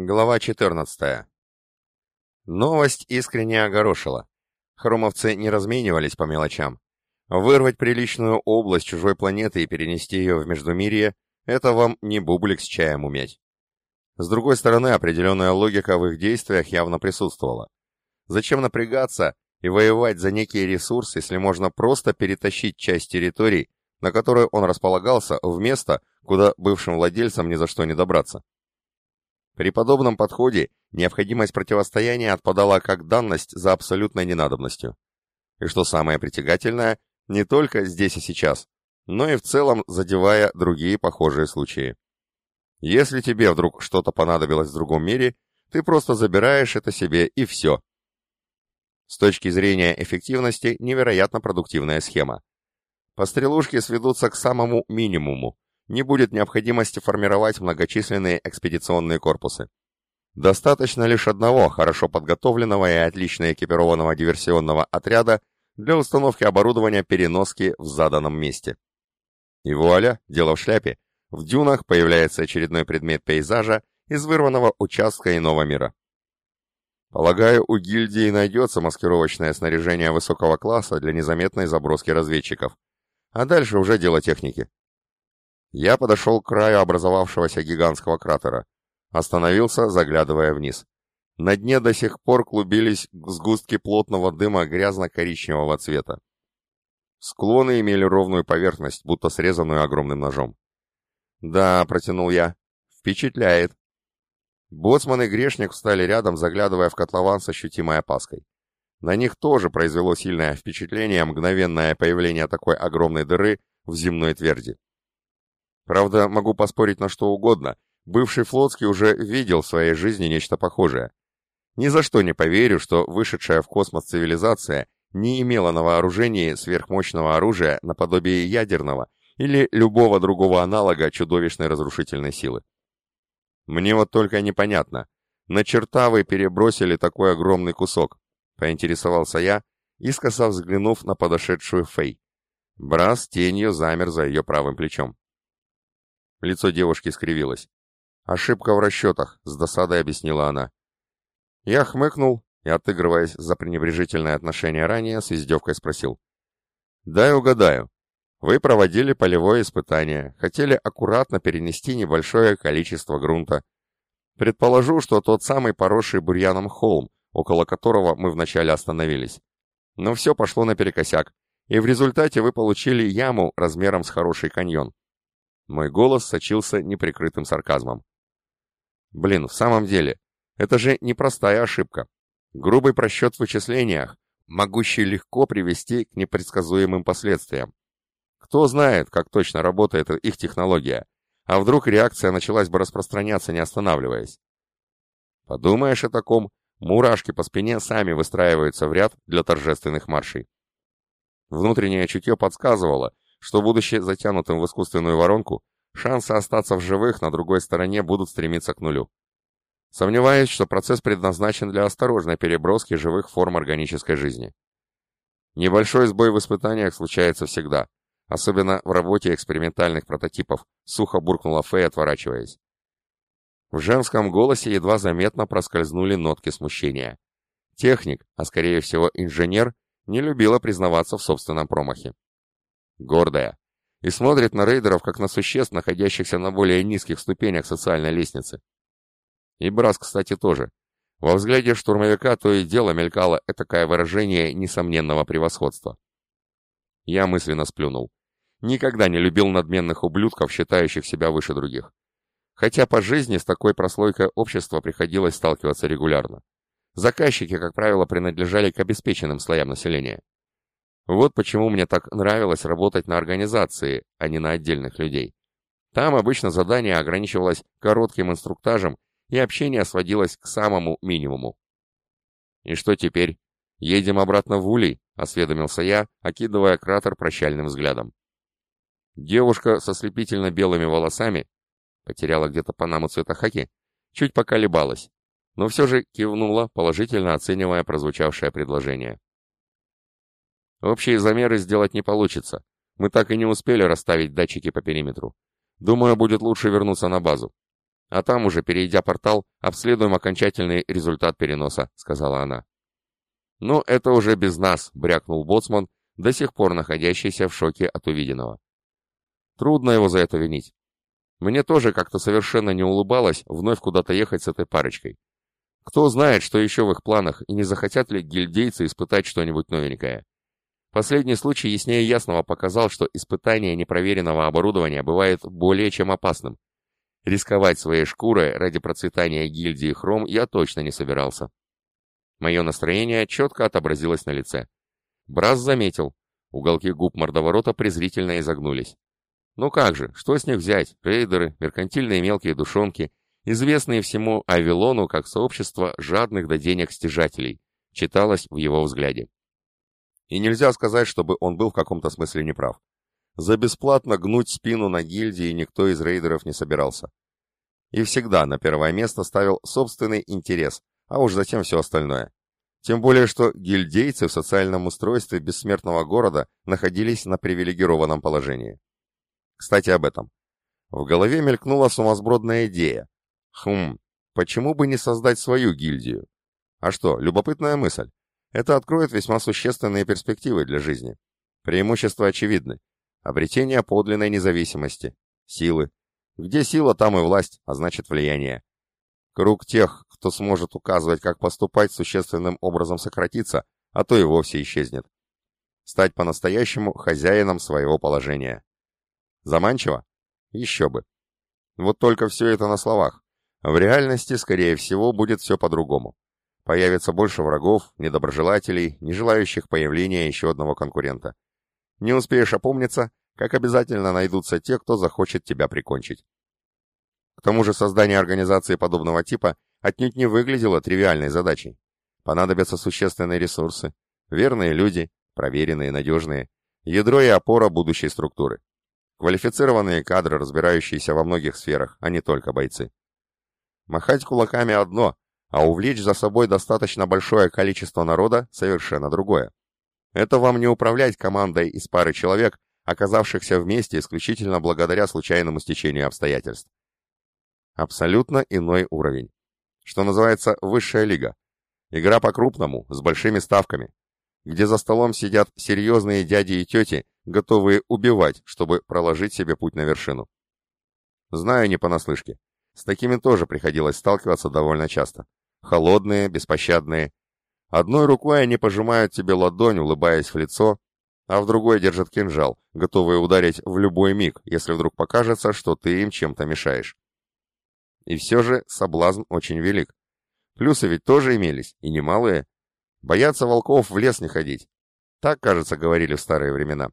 Глава 14. Новость искренне огорошила. Хромовцы не разменивались по мелочам. Вырвать приличную область чужой планеты и перенести ее в Междумирье — это вам не бублик с чаем уметь. С другой стороны, определенная логика в их действиях явно присутствовала. Зачем напрягаться и воевать за некие ресурсы, если можно просто перетащить часть территорий, на которой он располагался, в место, куда бывшим владельцам ни за что не добраться? При подобном подходе необходимость противостояния отпадала как данность за абсолютной ненадобностью. И что самое притягательное, не только здесь и сейчас, но и в целом задевая другие похожие случаи. Если тебе вдруг что-то понадобилось в другом мире, ты просто забираешь это себе и все. С точки зрения эффективности, невероятно продуктивная схема. Пострелушки сведутся к самому минимуму, не будет необходимости формировать многочисленные экспедиционные корпусы. Достаточно лишь одного хорошо подготовленного и отлично экипированного диверсионного отряда для установки оборудования переноски в заданном месте. И вуаля, дело в шляпе, в дюнах появляется очередной предмет пейзажа из вырванного участка иного мира. Полагаю, у гильдии найдется маскировочное снаряжение высокого класса для незаметной заброски разведчиков. А дальше уже дело техники. Я подошел к краю образовавшегося гигантского кратера. Остановился, заглядывая вниз. На дне до сих пор клубились сгустки плотного дыма грязно-коричневого цвета. Склоны имели ровную поверхность, будто срезанную огромным ножом. «Да», — протянул я, — «впечатляет». Боцман и Грешник встали рядом, заглядывая в котлован с ощутимой опаской. На них тоже произвело сильное впечатление мгновенное появление такой огромной дыры в земной тверди. Правда, могу поспорить на что угодно, бывший флотский уже видел в своей жизни нечто похожее. Ни за что не поверю, что вышедшая в космос цивилизация не имела на вооружении сверхмощного оружия наподобие ядерного или любого другого аналога чудовищной разрушительной силы. Мне вот только непонятно, на черта вы перебросили такой огромный кусок, поинтересовался я, искоса взглянув на подошедшую Фэй. Брас тенью замер за ее правым плечом. Лицо девушки скривилось. «Ошибка в расчетах», — с досадой объяснила она. Я хмыкнул и, отыгрываясь за пренебрежительное отношение ранее, с издевкой спросил. «Дай угадаю. Вы проводили полевое испытание, хотели аккуратно перенести небольшое количество грунта. Предположу, что тот самый поросший бурьяном холм, около которого мы вначале остановились. Но все пошло наперекосяк, и в результате вы получили яму размером с хороший каньон. Мой голос сочился неприкрытым сарказмом. Блин, в самом деле, это же непростая ошибка. Грубый просчет в вычислениях, могущий легко привести к непредсказуемым последствиям. Кто знает, как точно работает их технология, а вдруг реакция началась бы распространяться, не останавливаясь. Подумаешь о таком, мурашки по спине сами выстраиваются в ряд для торжественных маршей. Внутреннее чутье подсказывало, что, будучи затянутым в искусственную воронку, шансы остаться в живых на другой стороне будут стремиться к нулю. Сомневаюсь, что процесс предназначен для осторожной переброски живых форм органической жизни. Небольшой сбой в испытаниях случается всегда, особенно в работе экспериментальных прототипов, сухо буркнула Фэй, отворачиваясь. В женском голосе едва заметно проскользнули нотки смущения. Техник, а скорее всего инженер, не любила признаваться в собственном промахе гордая, и смотрит на рейдеров как на существ, находящихся на более низких ступенях социальной лестницы. И Брас, кстати, тоже. Во взгляде штурмовика то и дело мелькало этакое выражение несомненного превосходства. Я мысленно сплюнул. Никогда не любил надменных ублюдков, считающих себя выше других. Хотя по жизни с такой прослойкой общества приходилось сталкиваться регулярно. Заказчики, как правило, принадлежали к обеспеченным слоям населения. Вот почему мне так нравилось работать на организации, а не на отдельных людей. Там обычно задание ограничивалось коротким инструктажем, и общение сводилось к самому минимуму. «И что теперь? Едем обратно в Улей?» — осведомился я, окидывая кратер прощальным взглядом. Девушка со слепительно белыми волосами, потеряла где-то панаму цвета хаки, чуть поколебалась, но все же кивнула, положительно оценивая прозвучавшее предложение. Общие замеры сделать не получится. Мы так и не успели расставить датчики по периметру. Думаю, будет лучше вернуться на базу. А там уже, перейдя портал, обследуем окончательный результат переноса», — сказала она. «Ну, это уже без нас», — брякнул боцман, до сих пор находящийся в шоке от увиденного. Трудно его за это винить. Мне тоже как-то совершенно не улыбалось вновь куда-то ехать с этой парочкой. Кто знает, что еще в их планах, и не захотят ли гильдейцы испытать что-нибудь новенькое. Последний случай яснее ясного показал, что испытание непроверенного оборудования бывает более чем опасным. Рисковать своей шкурой ради процветания гильдии Хром я точно не собирался. Мое настроение четко отобразилось на лице. Брас заметил. Уголки губ мордоворота презрительно изогнулись. Ну как же, что с них взять? Рейдеры, меркантильные мелкие душонки, известные всему Авилону как сообщество жадных до денег стяжателей, читалось в его взгляде. И нельзя сказать, чтобы он был в каком-то смысле неправ. За бесплатно гнуть спину на гильдии никто из рейдеров не собирался. И всегда на первое место ставил собственный интерес, а уж затем все остальное. Тем более, что гильдейцы в социальном устройстве бессмертного города находились на привилегированном положении. Кстати, об этом. В голове мелькнула сумасбродная идея. Хм, почему бы не создать свою гильдию? А что, любопытная мысль. Это откроет весьма существенные перспективы для жизни. Преимущества очевидны. Обретение подлинной независимости, силы. Где сила, там и власть, а значит влияние. Круг тех, кто сможет указывать, как поступать, существенным образом сократится, а то и вовсе исчезнет. Стать по-настоящему хозяином своего положения. Заманчиво? Еще бы. Вот только все это на словах. В реальности, скорее всего, будет все по-другому. Появится больше врагов, недоброжелателей, не желающих появления еще одного конкурента. Не успеешь опомниться, как обязательно найдутся те, кто захочет тебя прикончить. К тому же создание организации подобного типа отнюдь не выглядело тривиальной задачей. Понадобятся существенные ресурсы, верные люди, проверенные, надежные, ядро и опора будущей структуры. Квалифицированные кадры, разбирающиеся во многих сферах, а не только бойцы. Махать кулаками одно, а увлечь за собой достаточно большое количество народа совершенно другое. Это вам не управлять командой из пары человек, оказавшихся вместе исключительно благодаря случайному стечению обстоятельств. Абсолютно иной уровень. Что называется высшая лига. Игра по-крупному, с большими ставками, где за столом сидят серьезные дяди и тети, готовые убивать, чтобы проложить себе путь на вершину. Знаю не понаслышке. С такими тоже приходилось сталкиваться довольно часто. Холодные, беспощадные, Одной рукой они пожимают тебе ладонь, улыбаясь в лицо, а в другой держат кинжал, готовые ударить в любой миг, если вдруг покажется, что ты им чем-то мешаешь. И все же соблазн очень велик. Плюсы ведь тоже имелись, и немалые. Бояться волков в лес не ходить. Так, кажется, говорили в старые времена.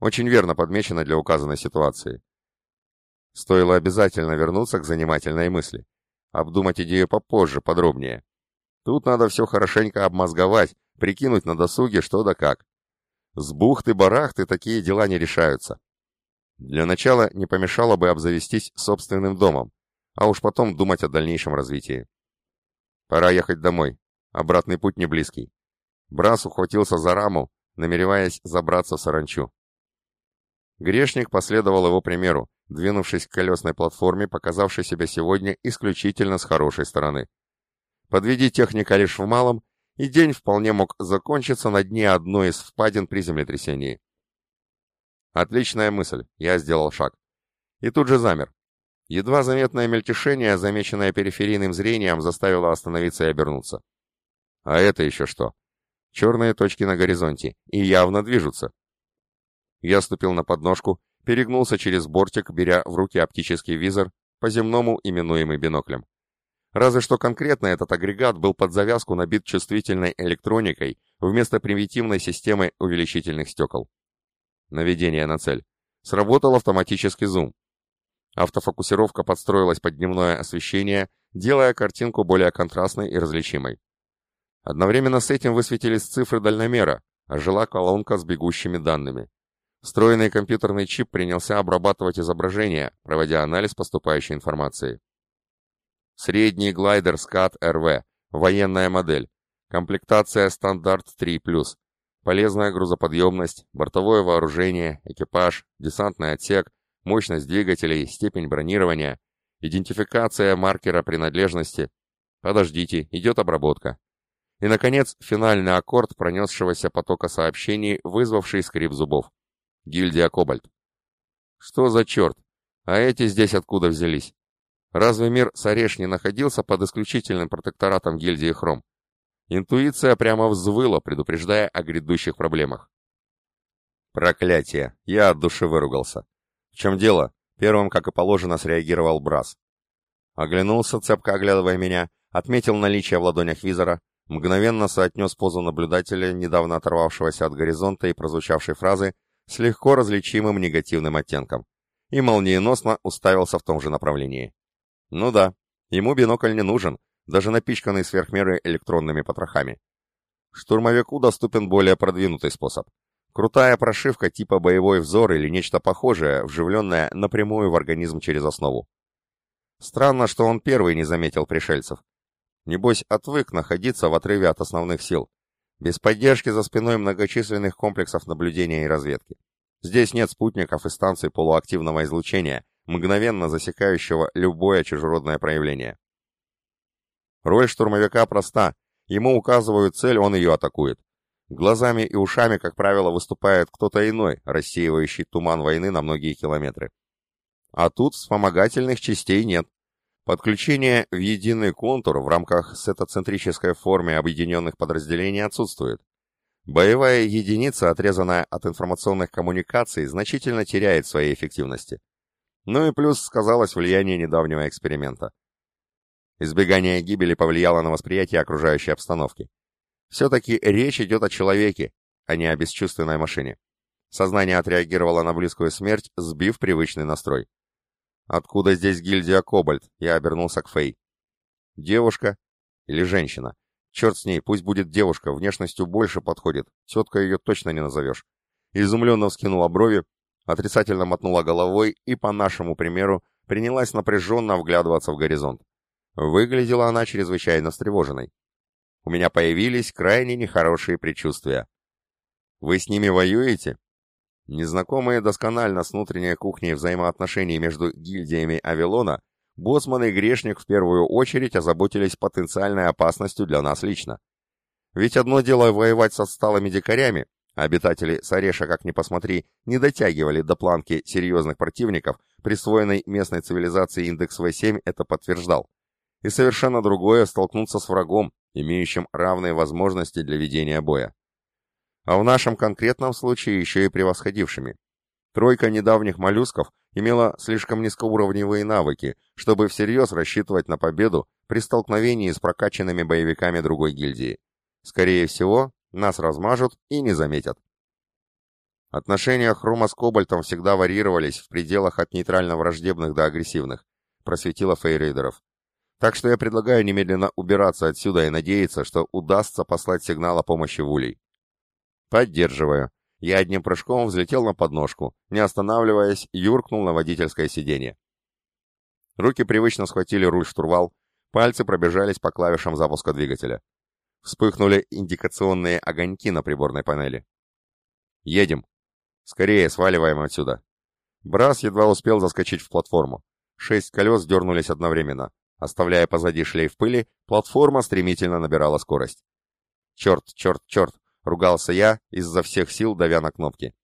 Очень верно подмечено для указанной ситуации. Стоило обязательно вернуться к занимательной мысли. Обдумать идею попозже, подробнее. Тут надо все хорошенько обмозговать, прикинуть на досуге что да как. С бухты-барахты такие дела не решаются. Для начала не помешало бы обзавестись собственным домом, а уж потом думать о дальнейшем развитии. Пора ехать домой. Обратный путь не близкий. Брас ухватился за раму, намереваясь забраться в саранчу. Грешник последовал его примеру, двинувшись к колесной платформе, показавшей себя сегодня исключительно с хорошей стороны. Подведи техника лишь в малом, и день вполне мог закончиться на дне одной из впадин при землетрясении. Отличная мысль, я сделал шаг. И тут же замер. Едва заметное мельтешение, замеченное периферийным зрением, заставило остановиться и обернуться. А это еще что? Черные точки на горизонте, и явно движутся. Я ступил на подножку, перегнулся через бортик, беря в руки оптический визор, по-земному именуемый биноклем. Разве что конкретно этот агрегат был под завязку набит чувствительной электроникой вместо примитивной системы увеличительных стекол. Наведение на цель. Сработал автоматический зум. Автофокусировка подстроилась под дневное освещение, делая картинку более контрастной и различимой. Одновременно с этим высветились цифры дальномера, ожила колонка с бегущими данными. Встроенный компьютерный чип принялся обрабатывать изображение, проводя анализ поступающей информации. Средний глайдер СКАТ РВ. Военная модель. Комплектация стандарт 3+. Полезная грузоподъемность, бортовое вооружение, экипаж, десантный отсек, мощность двигателей, степень бронирования. идентификация маркера принадлежности. Подождите, идет обработка. И, наконец, финальный аккорд пронесшегося потока сообщений, вызвавший скрип зубов. Гильдия Кобальт. Что за черт? А эти здесь откуда взялись? Разве мир Сареш не находился под исключительным протекторатом гильдии Хром? Интуиция прямо взвыла, предупреждая о грядущих проблемах. Проклятие! Я от души выругался. В чем дело? Первым, как и положено, среагировал Брас. Оглянулся, цепко оглядывая меня, отметил наличие в ладонях визора, мгновенно соотнес позу наблюдателя, недавно оторвавшегося от горизонта и прозвучавшей фразы, с легко различимым негативным оттенком, и молниеносно уставился в том же направлении. Ну да, ему бинокль не нужен, даже напичканный сверхмеры электронными потрохами. Штурмовику доступен более продвинутый способ. Крутая прошивка типа боевой взор или нечто похожее, вживленное напрямую в организм через основу. Странно, что он первый не заметил пришельцев. Небось, отвык находиться в отрыве от основных сил, без поддержки за спиной многочисленных комплексов наблюдения и разведки. Здесь нет спутников и станций полуактивного излучения, мгновенно засекающего любое чужеродное проявление. Роль штурмовика проста. Ему указывают цель, он ее атакует. Глазами и ушами, как правило, выступает кто-то иной, рассеивающий туман войны на многие километры. А тут вспомогательных частей нет. Подключение в единый контур в рамках сетоцентрической формы объединенных подразделений отсутствует. Боевая единица, отрезанная от информационных коммуникаций, значительно теряет своей эффективности. Ну и плюс сказалось влияние недавнего эксперимента. Избегание гибели повлияло на восприятие окружающей обстановки. Все-таки речь идет о человеке, а не о бесчувственной машине. Сознание отреагировало на близкую смерть, сбив привычный настрой. «Откуда здесь гильдия Кобальт?» Я обернулся к Фэй. «Девушка или женщина? Черт с ней, пусть будет девушка, внешностью больше подходит, тетка ее точно не назовешь». Изумленно вскинула брови, отрицательно мотнула головой и, по нашему примеру, принялась напряженно вглядываться в горизонт. Выглядела она чрезвычайно встревоженной. У меня появились крайне нехорошие предчувствия. «Вы с ними воюете?» Незнакомые досконально с внутренней кухней взаимоотношений между гильдиями Авилона, Боцман и Грешник в первую очередь озаботились потенциальной опасностью для нас лично. Ведь одно дело воевать со сталыми дикарями, а обитатели Сареша, как ни посмотри, не дотягивали до планки серьезных противников, присвоенной местной цивилизации индекс В7 это подтверждал. И совершенно другое столкнуться с врагом, имеющим равные возможности для ведения боя а в нашем конкретном случае еще и превосходившими. Тройка недавних моллюсков имела слишком низкоуровневые навыки, чтобы всерьез рассчитывать на победу при столкновении с прокачанными боевиками другой гильдии. Скорее всего, нас размажут и не заметят. Отношения Хрома с Кобальтом всегда варьировались в пределах от нейтрально-враждебных до агрессивных, просветила Фейрейдеров. Так что я предлагаю немедленно убираться отсюда и надеяться, что удастся послать сигнал о помощи Вулей. «Поддерживаю». Я одним прыжком взлетел на подножку, не останавливаясь, юркнул на водительское сиденье. Руки привычно схватили руль-штурвал, пальцы пробежались по клавишам запуска двигателя. Вспыхнули индикационные огоньки на приборной панели. «Едем!» «Скорее, сваливаем отсюда!» Брас едва успел заскочить в платформу. Шесть колес дернулись одновременно. Оставляя позади шлейф пыли, платформа стремительно набирала скорость. «Черт, черт, черт! Ругался я, изо всех сил давя на кнопки.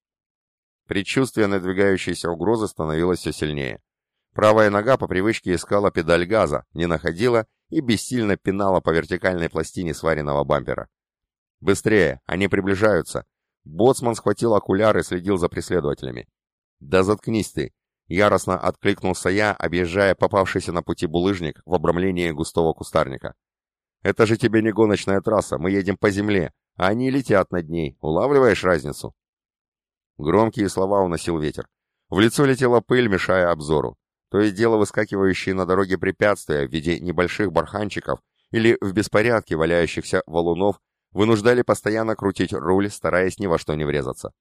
Предчувствие надвигающейся угрозы становилось все сильнее. Правая нога по привычке искала педаль газа, не находила и бессильно пинала по вертикальной пластине сваренного бампера. «Быстрее! Они приближаются!» Боцман схватил окуляр и следил за преследователями. «Да заткнись ты!» Яростно откликнулся я, объезжая попавшийся на пути булыжник в обрамлении густого кустарника. «Это же тебе не гоночная трасса, мы едем по земле, они летят над ней. Улавливаешь разницу?» Громкие слова уносил ветер. В лицо летела пыль, мешая обзору. То есть дело выскакивающие на дороге препятствия в виде небольших барханчиков или в беспорядке валяющихся валунов вынуждали постоянно крутить руль, стараясь ни во что не врезаться.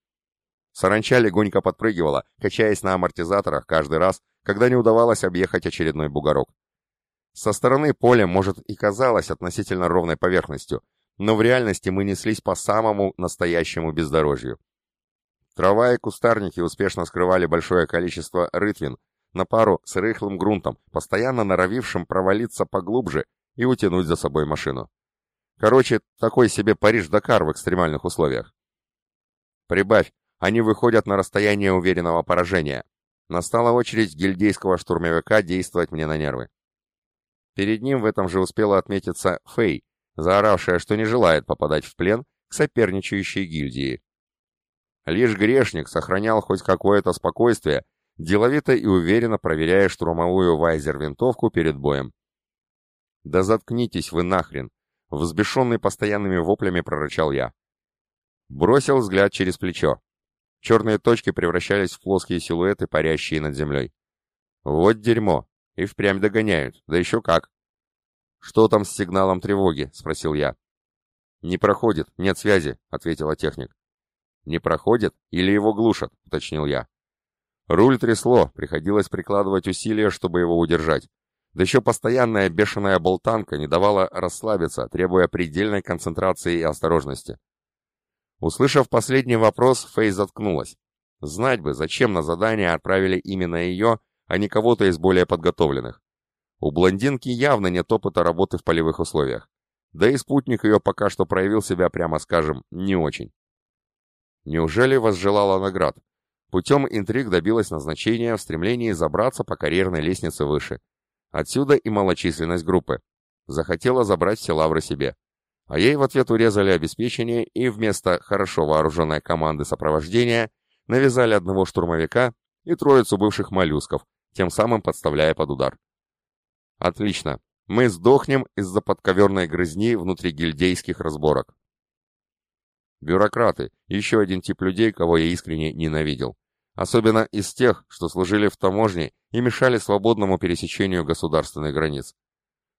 Саранча легонько подпрыгивала, качаясь на амортизаторах каждый раз, когда не удавалось объехать очередной бугорок. Со стороны поле, может, и казалось относительно ровной поверхностью, но в реальности мы неслись по самому настоящему бездорожью. Трава и кустарники успешно скрывали большое количество рытвин, на пару с рыхлым грунтом, постоянно норовившим провалиться поглубже и утянуть за собой машину. Короче, такой себе Париж-Дакар в экстремальных условиях. Прибавь, они выходят на расстояние уверенного поражения. Настала очередь гильдейского штурмовика действовать мне на нервы. Перед ним в этом же успела отметиться Фэй, заоравшая, что не желает попадать в плен к соперничающей гильдии. Лишь грешник сохранял хоть какое-то спокойствие, деловито и уверенно проверяя штурмовую вайзер-винтовку перед боем. «Да заткнитесь вы нахрен!» — взбешенный постоянными воплями прорычал я. Бросил взгляд через плечо. Черные точки превращались в плоские силуэты, парящие над землей. «Вот дерьмо! И впрямь догоняют, да еще как!» «Что там с сигналом тревоги?» — спросил я. «Не проходит, нет связи», — ответила техник. «Не проходит или его глушат?» — уточнил я. Руль трясло, приходилось прикладывать усилия, чтобы его удержать. Да еще постоянная бешеная болтанка не давала расслабиться, требуя предельной концентрации и осторожности. Услышав последний вопрос, Фей заткнулась. Знать бы, зачем на задание отправили именно ее, а не кого-то из более подготовленных. У блондинки явно нет опыта работы в полевых условиях. Да и спутник ее пока что проявил себя, прямо скажем, не очень. Неужели возжелала наград? Путем интриг добилась назначения в стремлении забраться по карьерной лестнице выше. Отсюда и малочисленность группы. Захотела забрать все лавры себе. А ей в ответ урезали обеспечение и вместо хорошо вооруженной команды сопровождения навязали одного штурмовика и троицу бывших моллюсков, тем самым подставляя под удар. Отлично. Мы сдохнем из-за подковерной грызни внутри гильдейских разборок. Бюрократы – еще один тип людей, кого я искренне ненавидел. Особенно из тех, что служили в таможне и мешали свободному пересечению государственных границ.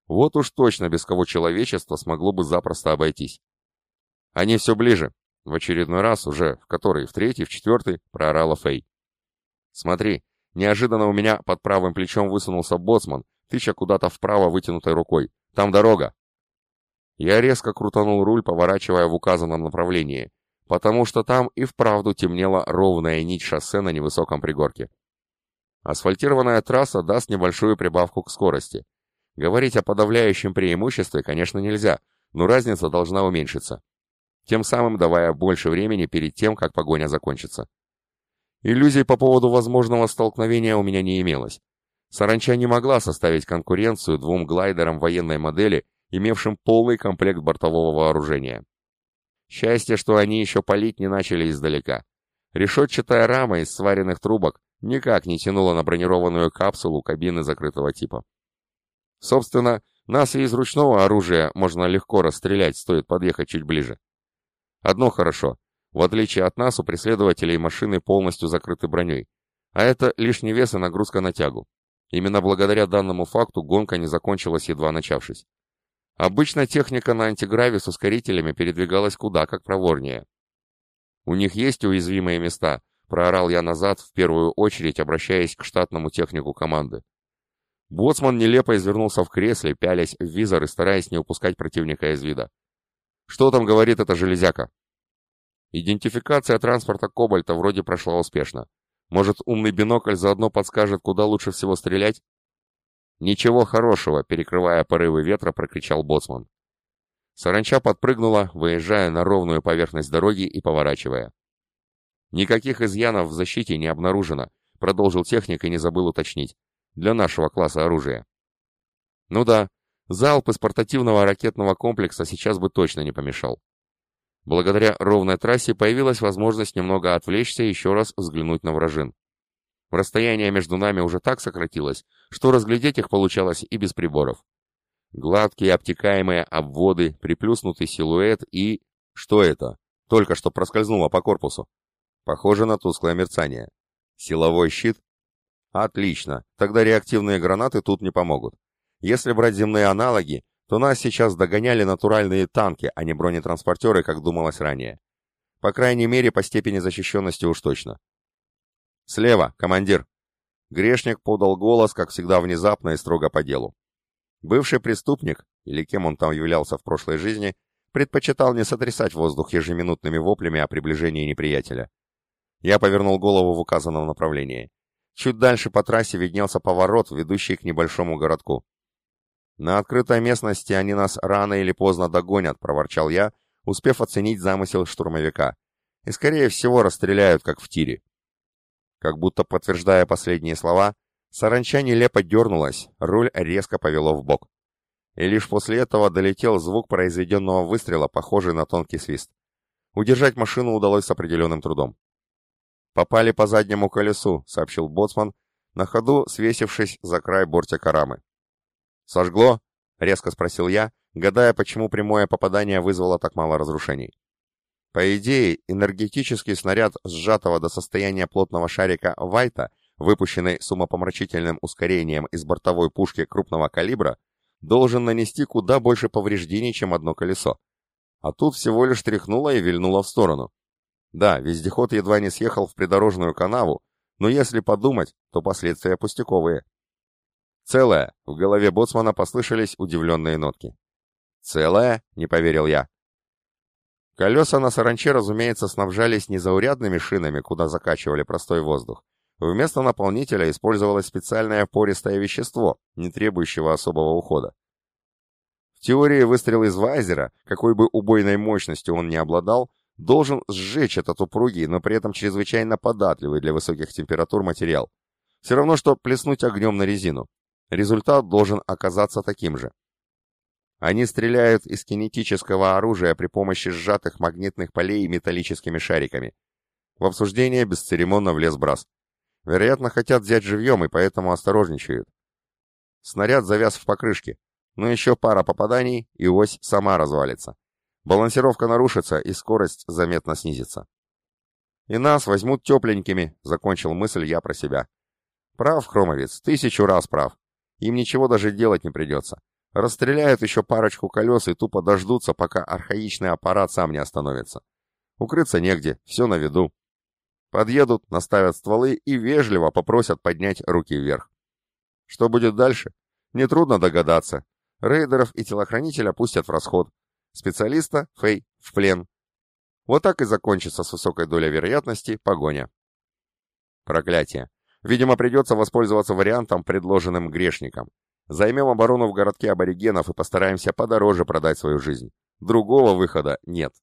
Вот уж точно без кого человечество смогло бы запросто обойтись. Они все ближе. В очередной раз уже, в который, в третий, в четвертый, проорала Фэй. Смотри, неожиданно у меня под правым плечом высунулся боцман, тыча куда-то вправо вытянутой рукой. Там дорога. Я резко крутанул руль, поворачивая в указанном направлении, потому что там и вправду темнела ровная нить шоссе на невысоком пригорке. Асфальтированная трасса даст небольшую прибавку к скорости. Говорить о подавляющем преимуществе, конечно, нельзя, но разница должна уменьшиться, тем самым давая больше времени перед тем, как погоня закончится. Иллюзий по поводу возможного столкновения у меня не имелось. Саранча не могла составить конкуренцию двум глайдерам военной модели имевшим полный комплект бортового вооружения. Счастье, что они еще палить не начали издалека. Решетчатая рама из сваренных трубок никак не тянула на бронированную капсулу кабины закрытого типа. Собственно, нас и из ручного оружия можно легко расстрелять, стоит подъехать чуть ближе. Одно хорошо. В отличие от нас, у преследователей машины полностью закрыты броней. А это лишний вес и нагрузка на тягу. Именно благодаря данному факту гонка не закончилась, едва начавшись. Обычно техника на антиграве с ускорителями передвигалась куда как проворнее. «У них есть уязвимые места», — проорал я назад, в первую очередь обращаясь к штатному технику команды. Боцман нелепо извернулся в кресле, пялясь в визор и стараясь не упускать противника из вида. «Что там говорит эта железяка?» Идентификация транспорта «Кобальта» вроде прошла успешно. Может, умный бинокль заодно подскажет, куда лучше всего стрелять? «Ничего хорошего!» — перекрывая порывы ветра, прокричал боцман. Саранча подпрыгнула, выезжая на ровную поверхность дороги и поворачивая. «Никаких изъянов в защите не обнаружено», — продолжил техник и не забыл уточнить. «Для нашего класса оружия». «Ну да, залп из портативного ракетного комплекса сейчас бы точно не помешал». Благодаря ровной трассе появилась возможность немного отвлечься и еще раз взглянуть на вражин. Расстояние между нами уже так сократилось, что разглядеть их получалось и без приборов. Гладкие обтекаемые обводы, приплюснутый силуэт и... Что это? Только что проскользнуло по корпусу. Похоже на тусклое мерцание. Силовой щит? Отлично, тогда реактивные гранаты тут не помогут. Если брать земные аналоги, то нас сейчас догоняли натуральные танки, а не бронетранспортеры, как думалось ранее. По крайней мере, по степени защищенности уж точно. «Слева, командир!» Грешник подал голос, как всегда, внезапно и строго по делу. Бывший преступник, или кем он там являлся в прошлой жизни, предпочитал не сотрясать воздух ежеминутными воплями о приближении неприятеля. Я повернул голову в указанном направлении. Чуть дальше по трассе виднелся поворот, ведущий к небольшому городку. «На открытой местности они нас рано или поздно догонят», — проворчал я, успев оценить замысел штурмовика. «И, скорее всего, расстреляют, как в тире». Как будто подтверждая последние слова, саранча нелепо дернулась, руль резко повело в бок. И лишь после этого долетел звук произведенного выстрела, похожий на тонкий свист. Удержать машину удалось с определенным трудом. «Попали по заднему колесу», — сообщил боцман, на ходу свесившись за край бортика рамы. «Сожгло?» — резко спросил я, гадая, почему прямое попадание вызвало так мало разрушений. По идее, энергетический снаряд сжатого до состояния плотного шарика Вайта, выпущенный с умопомрачительным ускорением из бортовой пушки крупного калибра, должен нанести куда больше повреждений, чем одно колесо. А тут всего лишь тряхнуло и вильнуло в сторону. Да, вездеход едва не съехал в придорожную канаву, но если подумать, то последствия пустяковые. «Целая!» — в голове боцмана послышались удивленные нотки. «Целая?» — не поверил я. Колеса на саранче, разумеется, снабжались незаурядными шинами, куда закачивали простой воздух. Вместо наполнителя использовалось специальное пористое вещество, не требующего особого ухода. В теории выстрел из вайзера, какой бы убойной мощностью он ни обладал, должен сжечь этот упругий, но при этом чрезвычайно податливый для высоких температур материал. Все равно, что плеснуть огнем на резину. Результат должен оказаться таким же. Они стреляют из кинетического оружия при помощи сжатых магнитных полей металлическими шариками. В обсуждение бесцеремонно влез Брас. Вероятно, хотят взять живьем и поэтому осторожничают. Снаряд завяз в покрышке, но еще пара попаданий, и ось сама развалится. Балансировка нарушится, и скорость заметно снизится. «И нас возьмут тепленькими», — закончил мысль я про себя. «Прав, Хромовец, тысячу раз прав. Им ничего даже делать не придется. Расстреляют еще парочку колес и тупо дождутся, пока архаичный аппарат сам не остановится. Укрыться негде, все на виду. Подъедут, наставят стволы и вежливо попросят поднять руки вверх. Что будет дальше? Нетрудно догадаться. Рейдеров и телохранителя пустят в расход. Специалиста, Фей, в плен. Вот так и закончится с высокой долей вероятности погоня. Проклятие. Видимо, придется воспользоваться вариантом, предложенным грешникам. Займем оборону в городке аборигенов и постараемся подороже продать свою жизнь. Другого выхода нет.